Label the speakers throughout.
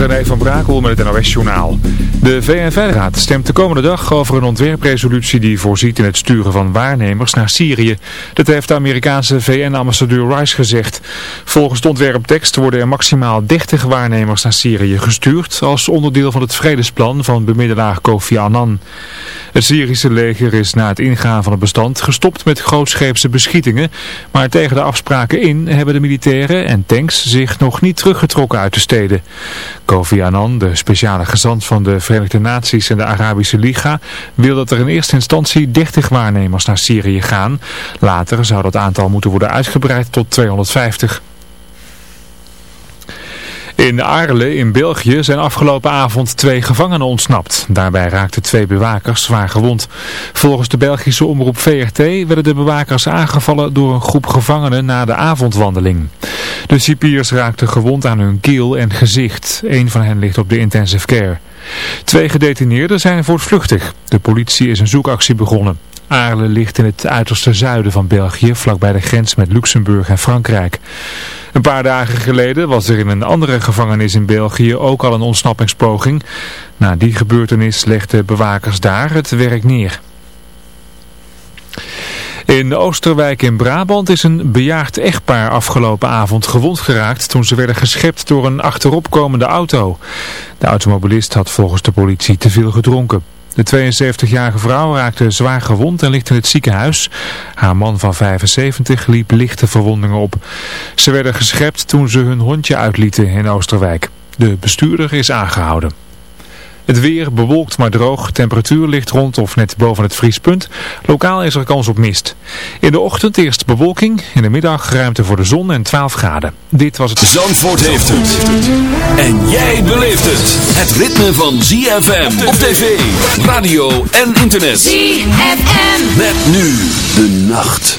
Speaker 1: René van Brakel met het NOS-journaal. De VN-veiligheidsraad stemt de komende dag over een ontwerpresolutie die voorziet in het sturen van waarnemers naar Syrië. Dat heeft de Amerikaanse VN-ambassadeur Rice gezegd. Volgens de ontwerptekst worden er maximaal 30 waarnemers naar Syrië gestuurd als onderdeel van het vredesplan van bemiddelaar Kofi Annan. Het Syrische leger is na het ingaan van het bestand gestopt met grootscheepse beschietingen, maar tegen de afspraken in hebben de militairen en tanks zich nog niet teruggetrokken uit de steden. Kofi Annan, de speciale gezant van de Verenigde Naties en de Arabische Liga, wil dat er in eerste instantie 30 waarnemers naar Syrië gaan. Later zou dat aantal moeten worden uitgebreid tot 250. In Aarle in België zijn afgelopen avond twee gevangenen ontsnapt. Daarbij raakten twee bewakers zwaar gewond. Volgens de Belgische omroep VRT werden de bewakers aangevallen door een groep gevangenen na de avondwandeling. De cipiers raakten gewond aan hun keel en gezicht. Een van hen ligt op de intensive care. Twee gedetineerden zijn voortvluchtig. De politie is een zoekactie begonnen. Aarle ligt in het uiterste zuiden van België, vlakbij de grens met Luxemburg en Frankrijk. Een paar dagen geleden was er in een andere gevangenis in België ook al een ontsnappingspoging. Na die gebeurtenis legden bewakers daar het werk neer. In Oosterwijk in Brabant is een bejaagd echtpaar afgelopen avond gewond geraakt toen ze werden geschept door een achteropkomende auto. De automobilist had volgens de politie te veel gedronken. De 72-jarige vrouw raakte zwaar gewond en ligt in het ziekenhuis. Haar man van 75 liep lichte verwondingen op. Ze werden geschept toen ze hun hondje uitlieten in Oosterwijk. De bestuurder is aangehouden. Het weer bewolkt maar droog. Temperatuur ligt rond of net boven het vriespunt. Lokaal is er kans op mist. In de ochtend eerst bewolking. In de middag ruimte voor de zon en 12 graden. Dit was het...
Speaker 2: Zandvoort heeft het. En jij beleeft het. Het ritme van ZFM op tv, radio en internet.
Speaker 3: ZFM.
Speaker 2: Met nu de nacht.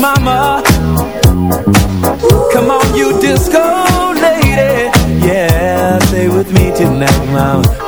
Speaker 4: Mama. Come on, you disco lady. Yeah, stay with me tonight, mama.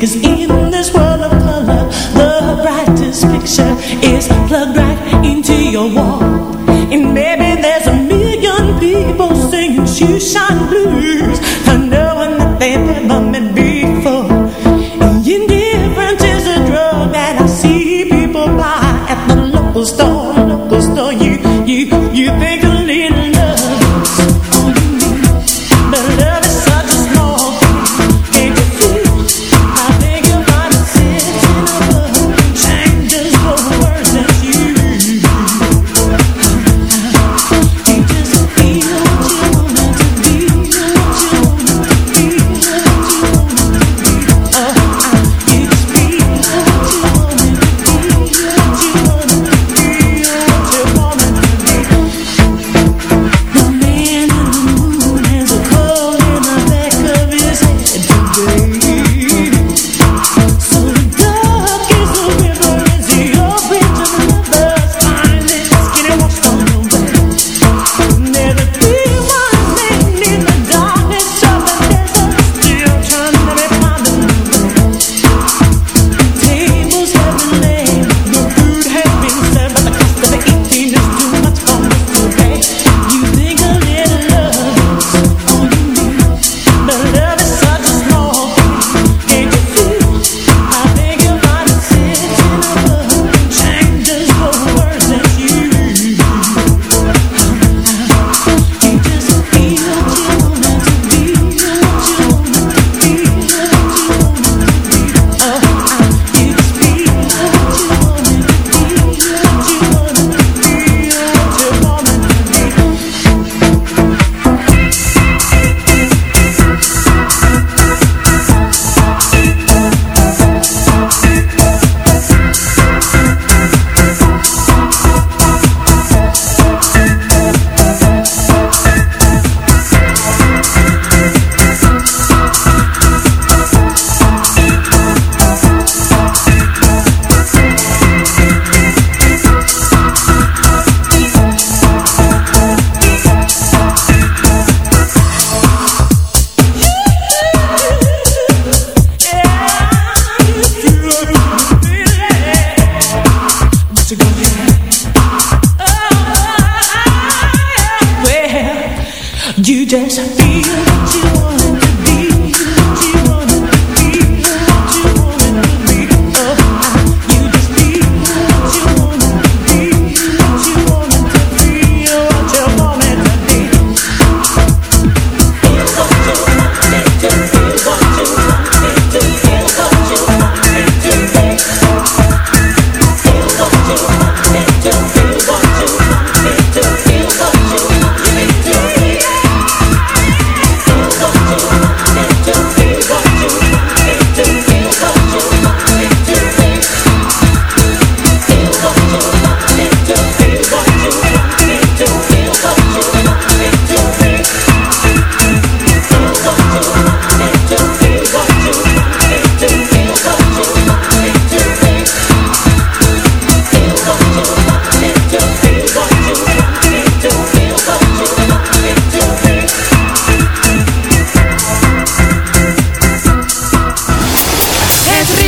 Speaker 4: Cause in this world of color, the brightest
Speaker 5: picture is plugged right into your wall. And maybe there's a million people singing shoeshine blues.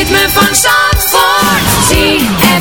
Speaker 3: ritme van Zandvoort.
Speaker 6: Zie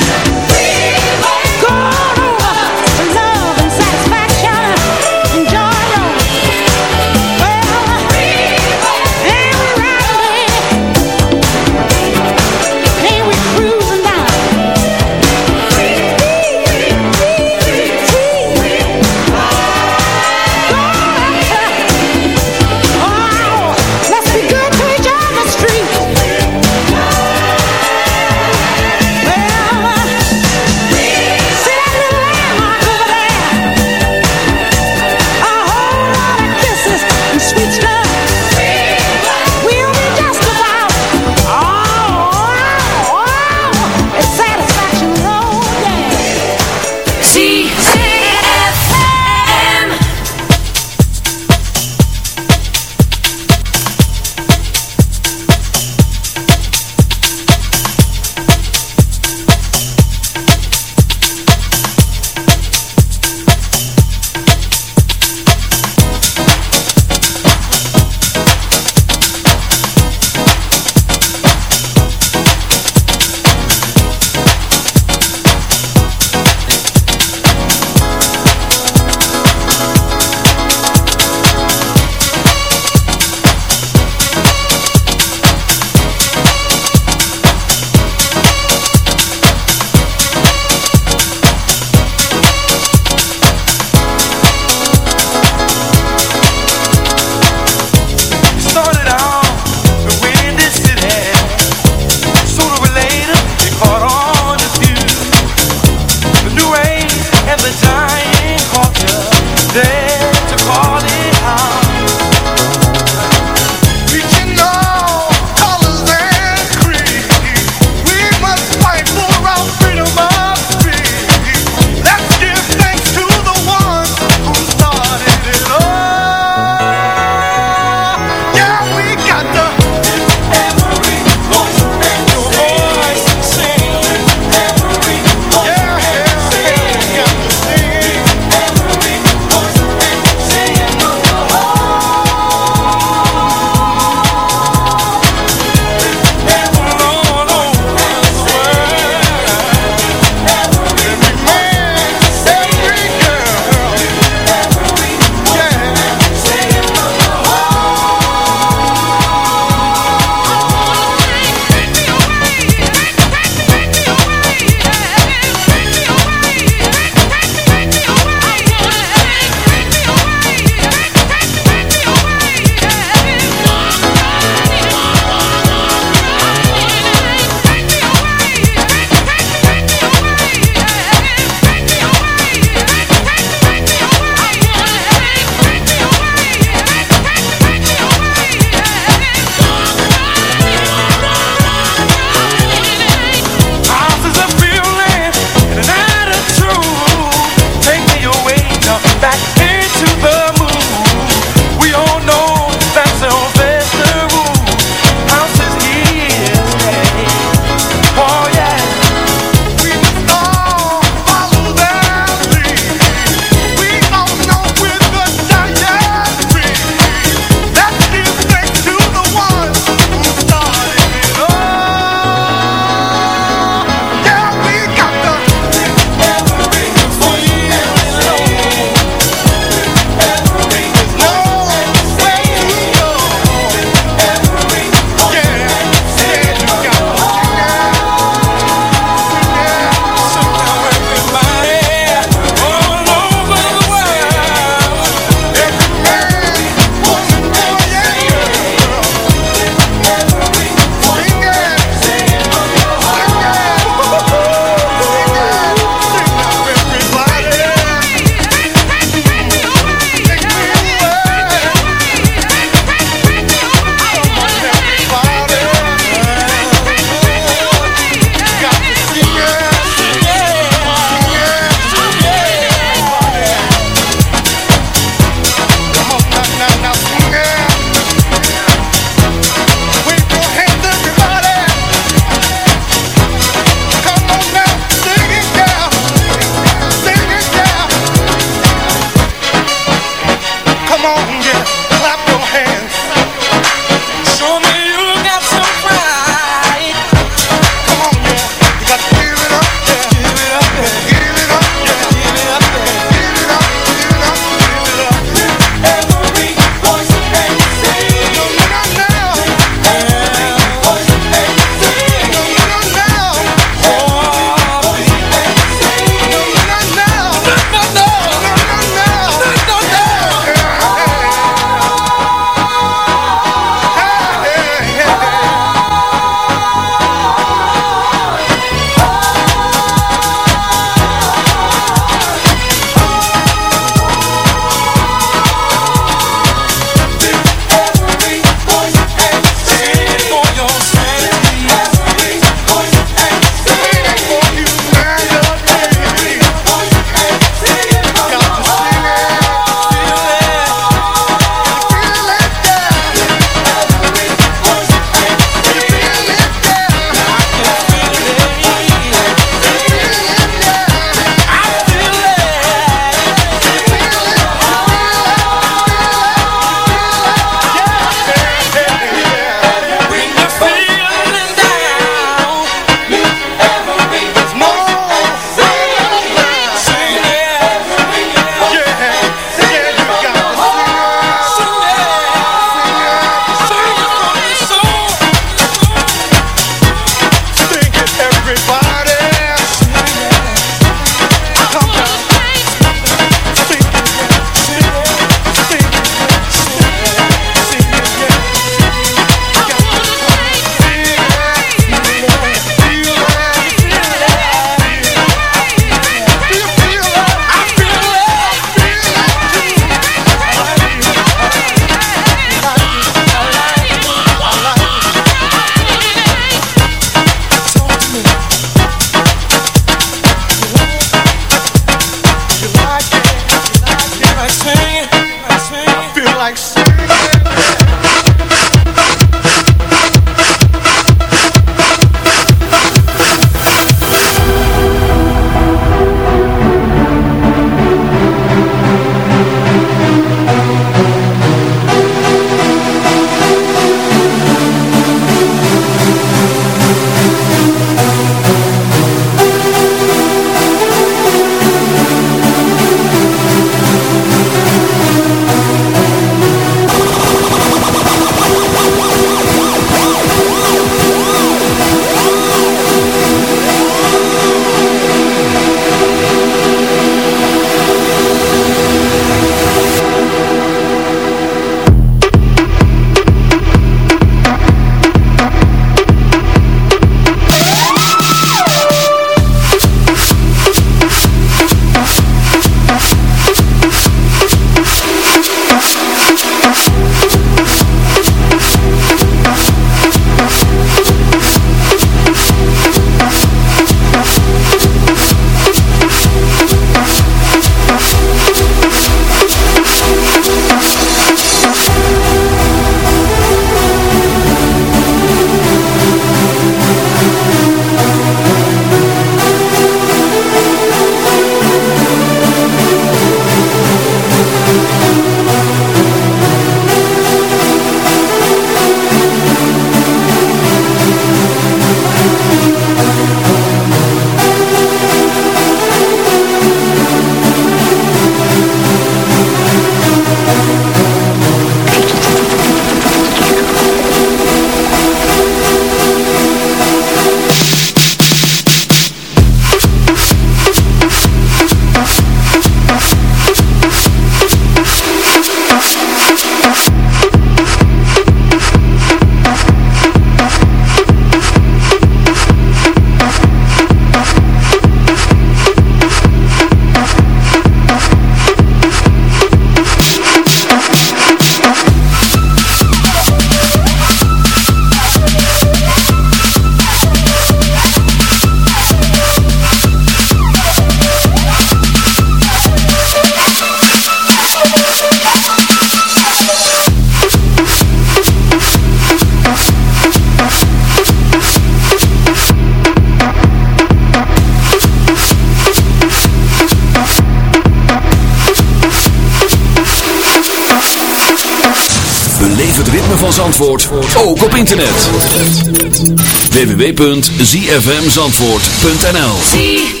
Speaker 6: www.zfmzandvoort.nl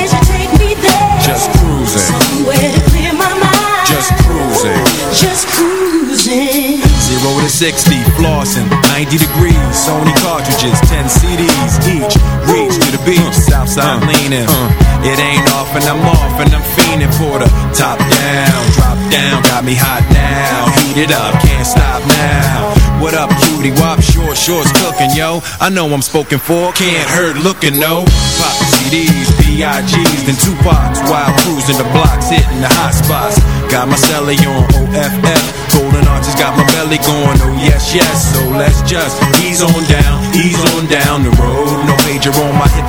Speaker 5: As long as you take me there.
Speaker 7: Just cruising.
Speaker 5: Somewhere to clear my mind.
Speaker 7: Just cruising.
Speaker 5: Just cruising.
Speaker 7: Zero to 60, flossing, 90 degrees, Sony cartridges, 10 CDs each. Reach to the beach, Southside leaning. It ain't off and I'm off and I'm fiending for the top down, drop down, got me hot now. Heat it up, can't stop now. What up, cutie? Wop, sure it's cooking, yo. I know I'm spoken for, can't hurt looking, no. Pop CDs, B.I.G.'s, then Tupac's while cruising the blocks, hitting the hot spots. Got my celly on OFF, golden arches got my belly going, oh yes, yes. So let's just ease on down, ease on down the road. No major on my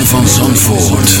Speaker 2: Van Zandvoort.